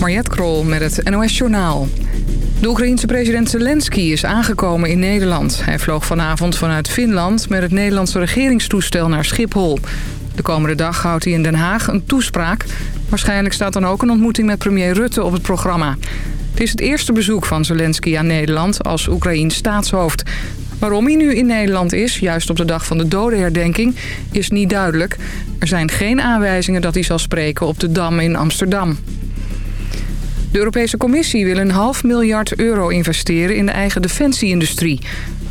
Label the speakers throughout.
Speaker 1: Mariette Krol met het NOS Journaal. De Oekraïense president Zelensky is aangekomen in Nederland. Hij vloog vanavond vanuit Finland met het Nederlandse regeringstoestel naar Schiphol. De komende dag houdt hij in Den Haag een toespraak. Waarschijnlijk staat dan ook een ontmoeting met premier Rutte op het programma. Het is het eerste bezoek van Zelensky aan Nederland als Oekraïns staatshoofd. Waarom hij nu in Nederland is, juist op de dag van de dodenherdenking, is niet duidelijk. Er zijn geen aanwijzingen dat hij zal spreken op de Dam in Amsterdam. De Europese Commissie wil een half miljard euro investeren in de eigen defensieindustrie.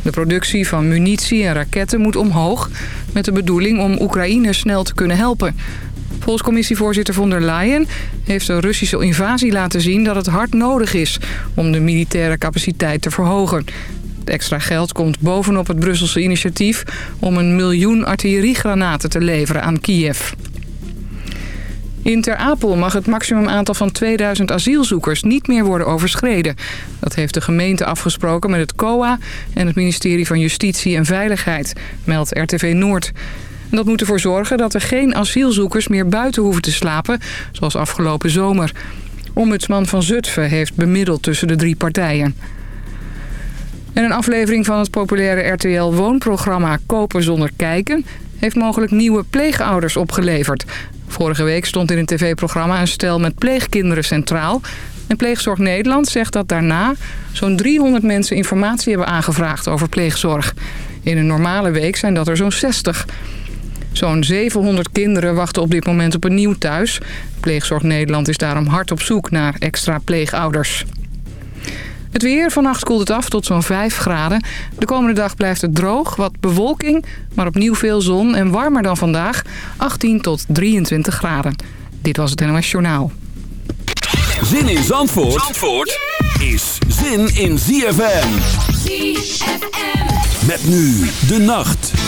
Speaker 1: De productie van munitie en raketten moet omhoog... met de bedoeling om Oekraïne snel te kunnen helpen. Volgens commissievoorzitter von der Leyen heeft de Russische invasie laten zien... dat het hard nodig is om de militaire capaciteit te verhogen. Het extra geld komt bovenop het Brusselse initiatief... om een miljoen artilleriegranaten te leveren aan Kiev. In Ter Apel mag het maximumaantal van 2000 asielzoekers niet meer worden overschreden. Dat heeft de gemeente afgesproken met het COA en het ministerie van Justitie en Veiligheid, meldt RTV Noord. Dat moet ervoor zorgen dat er geen asielzoekers meer buiten hoeven te slapen, zoals afgelopen zomer. Ombudsman van Zutphen heeft bemiddeld tussen de drie partijen. En een aflevering van het populaire RTL-woonprogramma Kopen zonder kijken... heeft mogelijk nieuwe pleegouders opgeleverd. Vorige week stond in een tv-programma een stel met pleegkinderen centraal. En Pleegzorg Nederland zegt dat daarna zo'n 300 mensen informatie hebben aangevraagd over pleegzorg. In een normale week zijn dat er zo'n 60. Zo'n 700 kinderen wachten op dit moment op een nieuw thuis. Pleegzorg Nederland is daarom hard op zoek naar extra pleegouders. Het weer, vannacht koelt het af tot zo'n 5 graden. De komende dag blijft het droog, wat bewolking, maar opnieuw veel zon en warmer dan vandaag. 18 tot 23 graden. Dit was het NOS Journaal.
Speaker 2: Zin in Zandvoort, Zandvoort is zin in ZFM. ZFM. Met nu de nacht.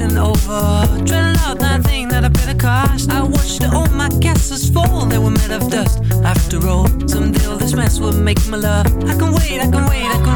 Speaker 3: and over. Dreading out that thing that I paid the cost. I watched all my castles fall. They were made of dust. After all, someday all this mess will make my love. I can wait, I can wait, I can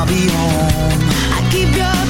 Speaker 3: I'll
Speaker 4: be home. I
Speaker 5: keep your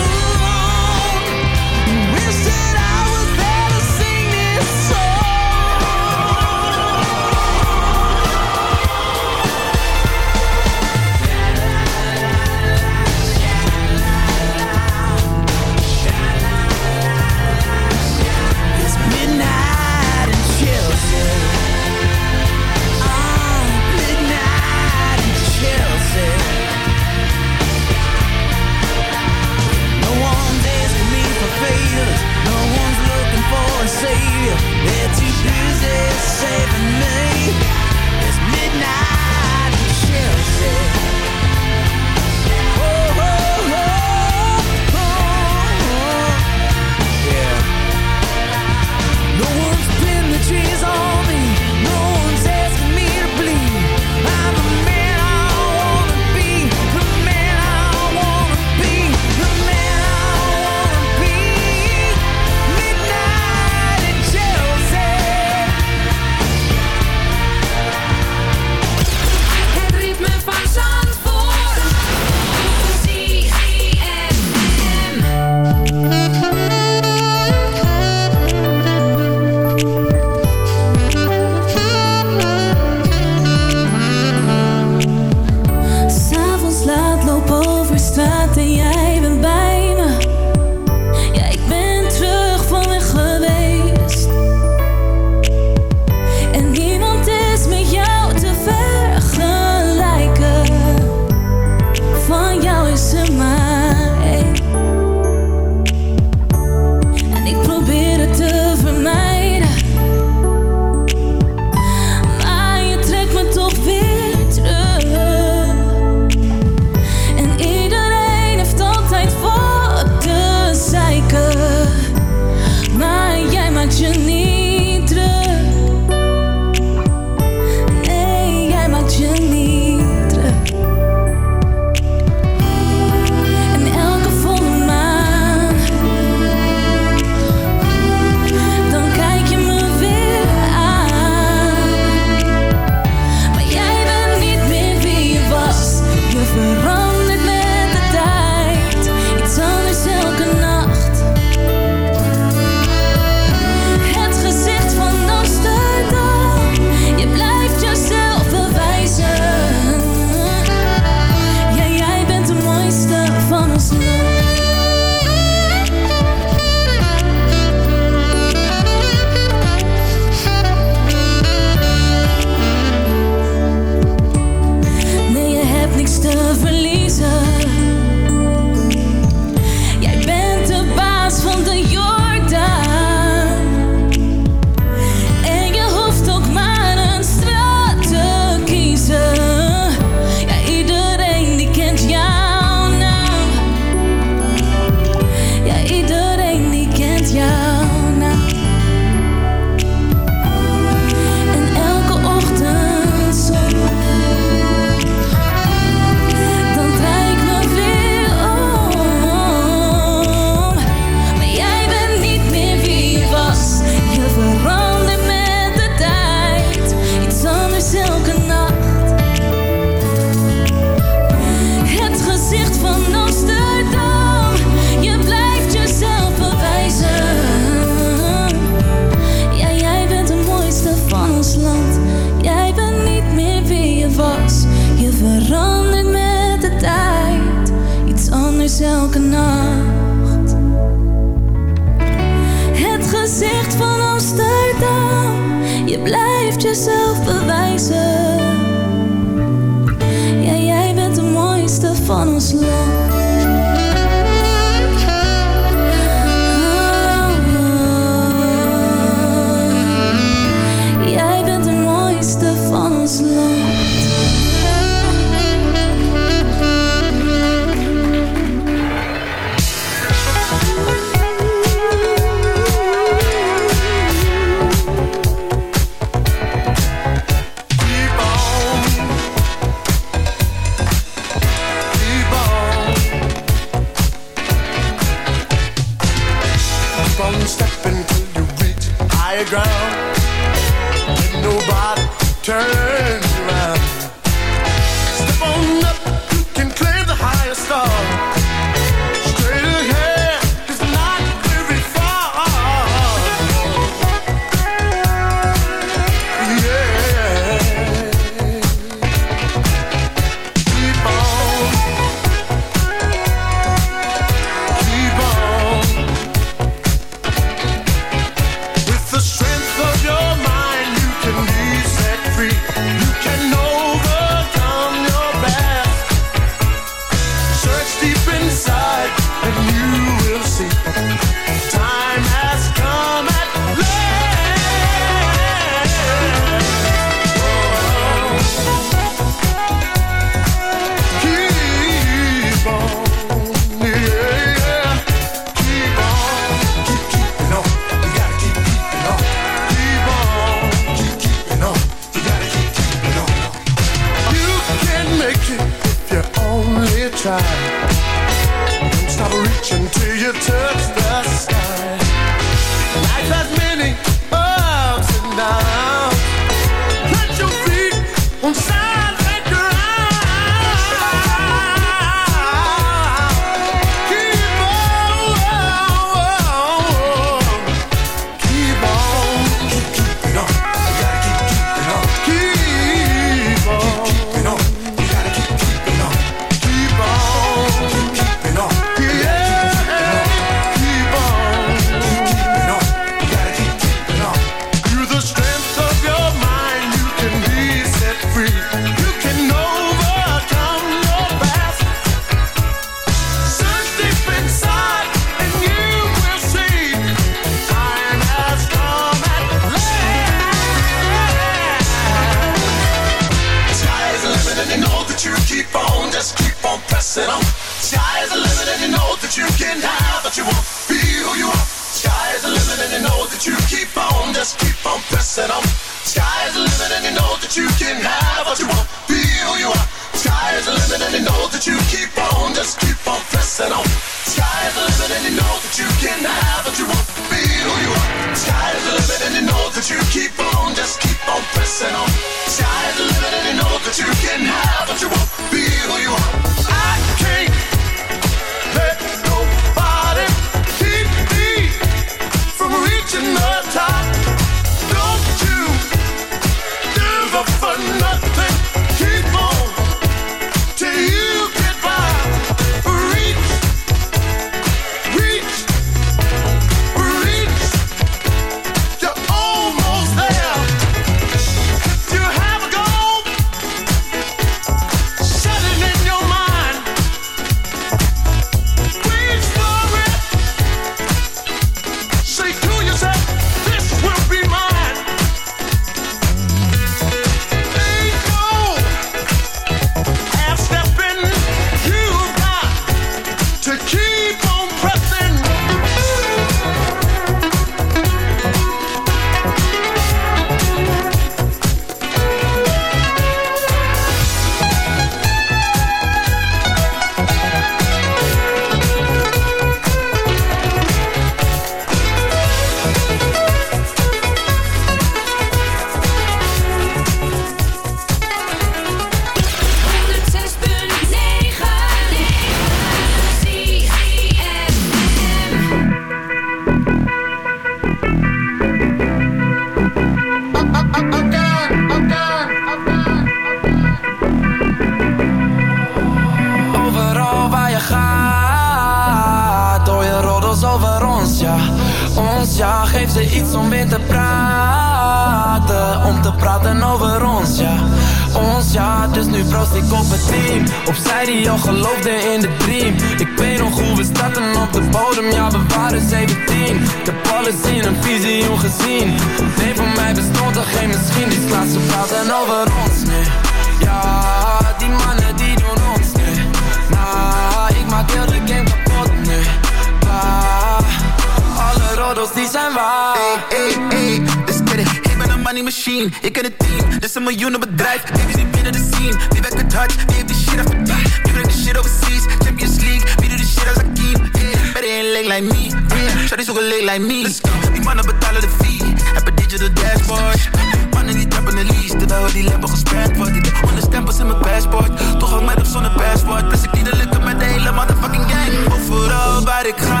Speaker 5: Passport Toch ook met of zonder passport Plus ik die de lukken met de hele motherfucking gang. Overal waar ik ga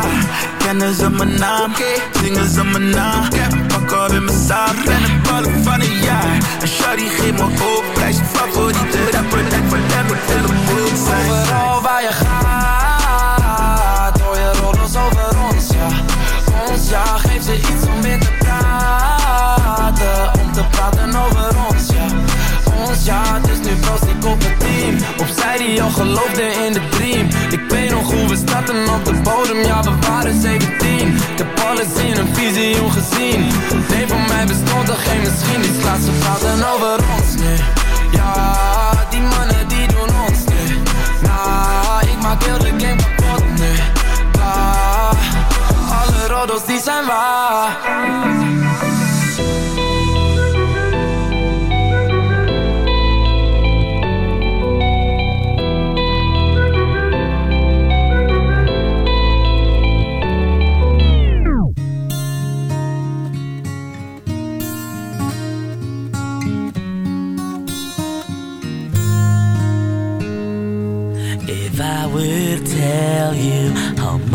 Speaker 5: Kennen ze mijn naam. Zingen ze mijn naam. Ik heb een pak op in mijn zaak Ben een ballen van een jaar. En Shawty geeft me hoop Prijs je favoriete rapper Lijkt voor hem moet helemaal zijn.
Speaker 6: Overal waar je gaat Hoor je rollers over ons, ja. Ons, ja Geef ze iets om weer te praten. Om te praten over ons, ja. Ons, ja Dus nu proost ik op het Opzij die al geloofde in de dream. Ik weet nog hoe we starten op de bodem. Ja, we waren 17 Ik heb alles in een visie gezien. Nee, voor mij bestond er geen misschien Die slaat ze praten over ons, nee. Ja, die mannen die doen ons, nee. Nah, ik maak heel de game kapot, nee. Blah, alle roddels die zijn waar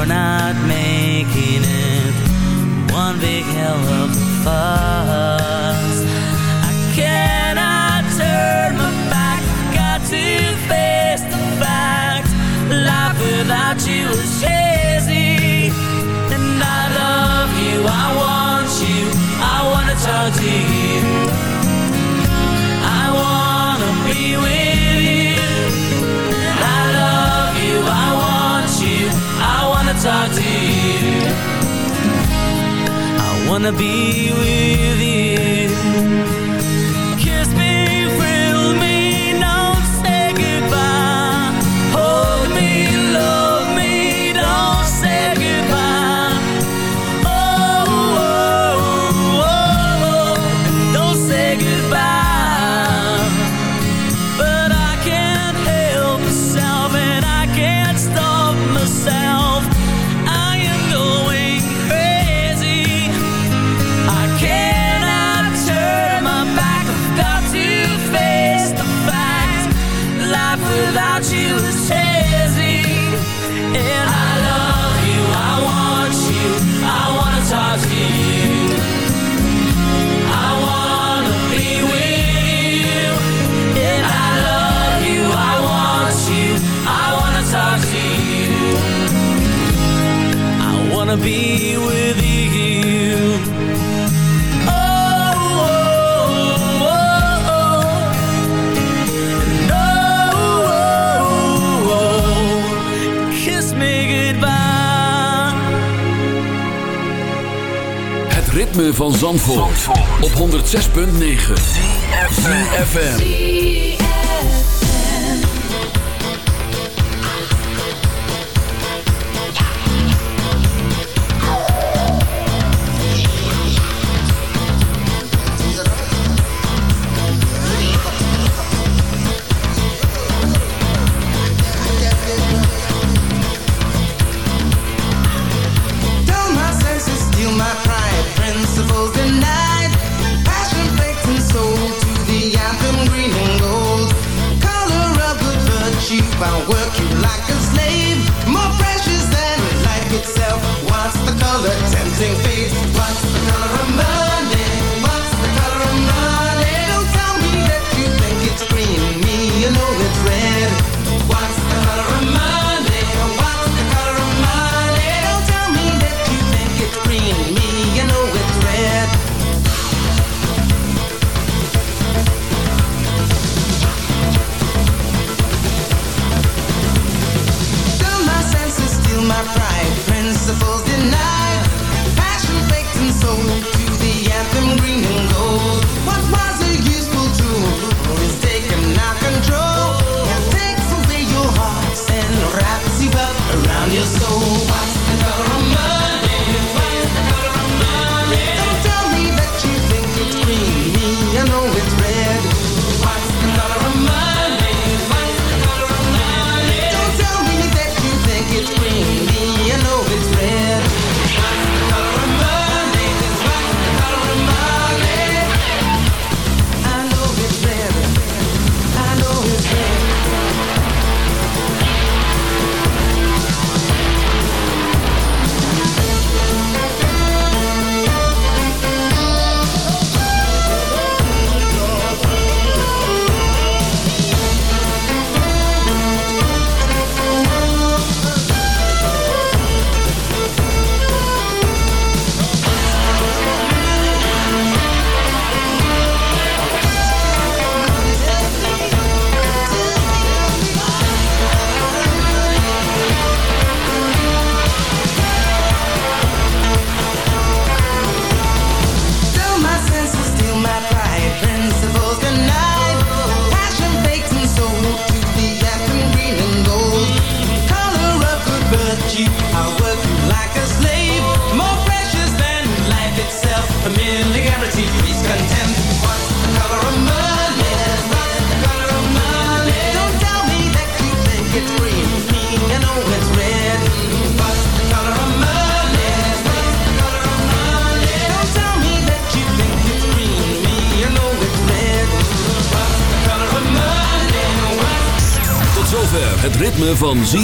Speaker 7: I'm sure not making it. One big hell of a fuss wanna be with you. Wanna be with you. Oh, oh, oh, oh. Oh. Kiss me goodbye.
Speaker 8: Het ritme
Speaker 2: van Zandvoort, op 106.9 CFFM